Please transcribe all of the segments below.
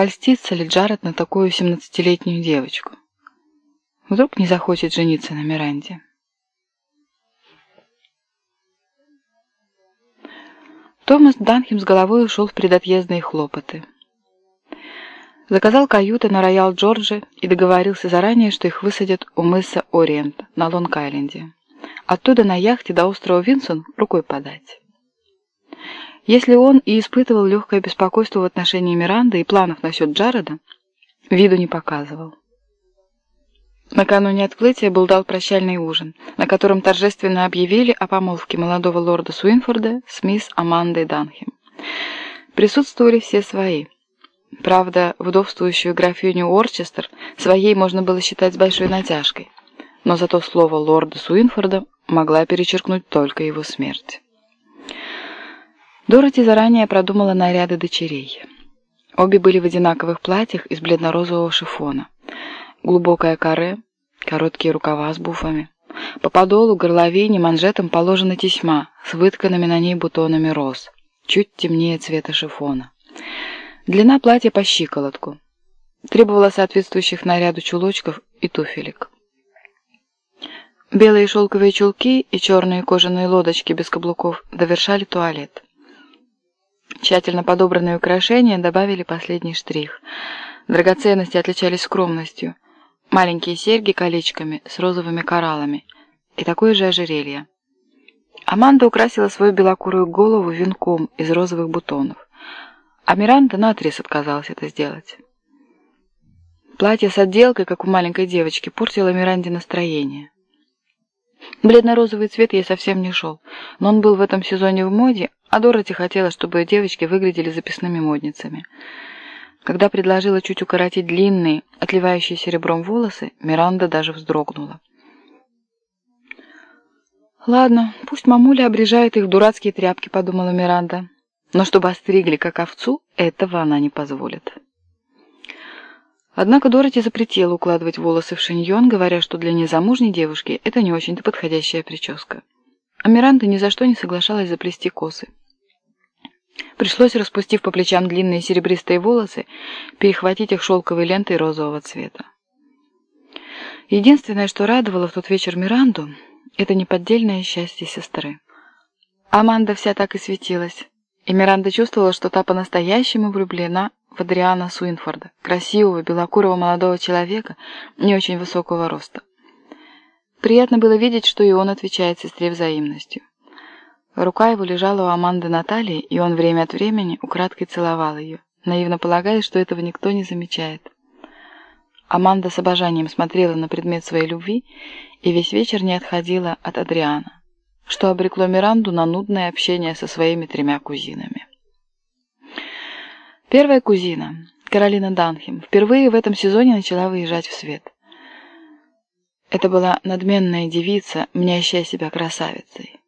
польстится ли Джаред на такую семнадцатилетнюю девочку. Вдруг не захочет жениться на Миранде. Томас Данхем с головой ушел в предотъездные хлопоты. Заказал каюты на Роял Джорджи и договорился заранее, что их высадят у мыса Ориент на Лонг-Айленде. Оттуда на яхте до острова Винсон рукой подать. Если он и испытывал легкое беспокойство в отношении Миранды и планов насчет Джареда, виду не показывал. Накануне отплытия был дал прощальный ужин, на котором торжественно объявили о помолвке молодого лорда Суинфорда с мисс Амандой Данхем. Присутствовали все свои. Правда, вдовствующую графиню Орчестер своей можно было считать с большой натяжкой, но зато слово лорда Суинфорда могла перечеркнуть только его смерть. Дороти заранее продумала наряды дочерей. Обе были в одинаковых платьях из бледно-розового шифона глубокое каре, короткие рукава с буфами. По подолу, горловине, манжетам положена тесьма с вытканными на ней бутонами роз, чуть темнее цвета шифона. Длина платья по щиколотку. Требовала соответствующих наряду чулочков и туфелек. Белые шелковые чулки и черные кожаные лодочки без каблуков довершали туалет. Тщательно подобранные украшения добавили последний штрих. Драгоценности отличались скромностью – маленькие серьги колечками с розовыми кораллами и такое же ожерелье. Аманда украсила свою белокурую голову венком из розовых бутонов, а Миранда наотрез отказалась это сделать. Платье с отделкой, как у маленькой девочки, портило Миранде настроение. Бледно-розовый цвет ей совсем не шел, но он был в этом сезоне в моде, а Дороти хотела, чтобы девочки выглядели записными модницами – когда предложила чуть укоротить длинные, отливающие серебром волосы, Миранда даже вздрогнула. «Ладно, пусть мамуля обрежает их в дурацкие тряпки», — подумала Миранда. «Но чтобы остригли, как овцу, этого она не позволит». Однако Дороти запретила укладывать волосы в шиньон, говоря, что для незамужней девушки это не очень-то подходящая прическа. А Миранда ни за что не соглашалась заплести косы. Пришлось, распустив по плечам длинные серебристые волосы, перехватить их шелковой лентой розового цвета. Единственное, что радовало в тот вечер Миранду, это неподдельное счастье сестры. Аманда вся так и светилась, и Миранда чувствовала, что та по-настоящему влюблена в Адриана Суинфорда, красивого, белокурого молодого человека, не очень высокого роста. Приятно было видеть, что и он отвечает сестре взаимностью. Рука его лежала у Аманды на талии, и он время от времени украдкой целовал ее, наивно полагая, что этого никто не замечает. Аманда с обожанием смотрела на предмет своей любви и весь вечер не отходила от Адриана, что обрекло Миранду на нудное общение со своими тремя кузинами. Первая кузина, Каролина Данхем, впервые в этом сезоне начала выезжать в свет. Это была надменная девица, мнящая себя красавицей.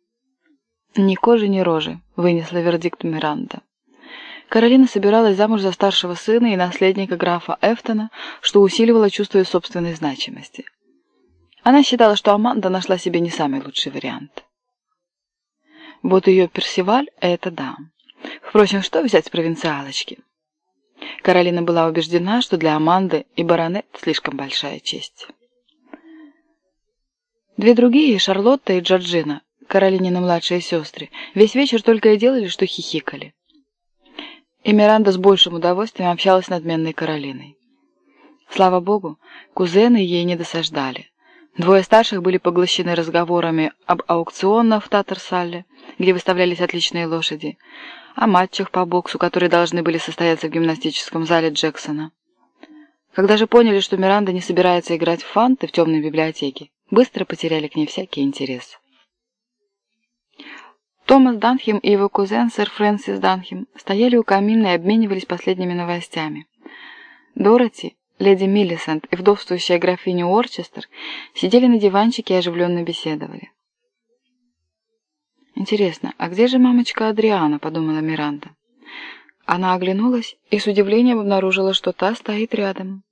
«Ни кожи, ни рожи», — вынесла вердикт Миранда. Каролина собиралась замуж за старшего сына и наследника графа Эфтона, что усиливало чувство собственной значимости. Она считала, что Аманда нашла себе не самый лучший вариант. Вот ее Персиваль — это да. Впрочем, что взять с провинциалочки? Каролина была убеждена, что для Аманды и баронет слишком большая честь. Две другие, Шарлотта и Джорджина, Каролинины младшие сестры, весь вечер только и делали, что хихикали. И Миранда с большим удовольствием общалась с надменной Каролиной. Слава богу, кузены ей не досаждали. Двое старших были поглощены разговорами об аукционах в Татарсалле, где выставлялись отличные лошади, о матчах по боксу, которые должны были состояться в гимнастическом зале Джексона. Когда же поняли, что Миранда не собирается играть в фанты в темной библиотеке, быстро потеряли к ней всякий интерес. Томас Данхем и его кузен, сэр Фрэнсис Данхем, стояли у камина и обменивались последними новостями. Дороти, леди Миллисент и вдовствующая графиня Уорчестер сидели на диванчике и оживленно беседовали. «Интересно, а где же мамочка Адриана?» – подумала Миранда. Она оглянулась и с удивлением обнаружила, что та стоит рядом.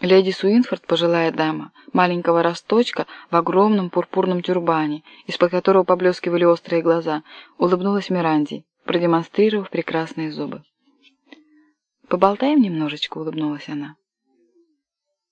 Леди Суинфорд, пожилая дама, маленького росточка в огромном пурпурном тюрбане, из-под которого поблескивали острые глаза, улыбнулась Миранде, продемонстрировав прекрасные зубы. «Поболтаем немножечко?» — улыбнулась она.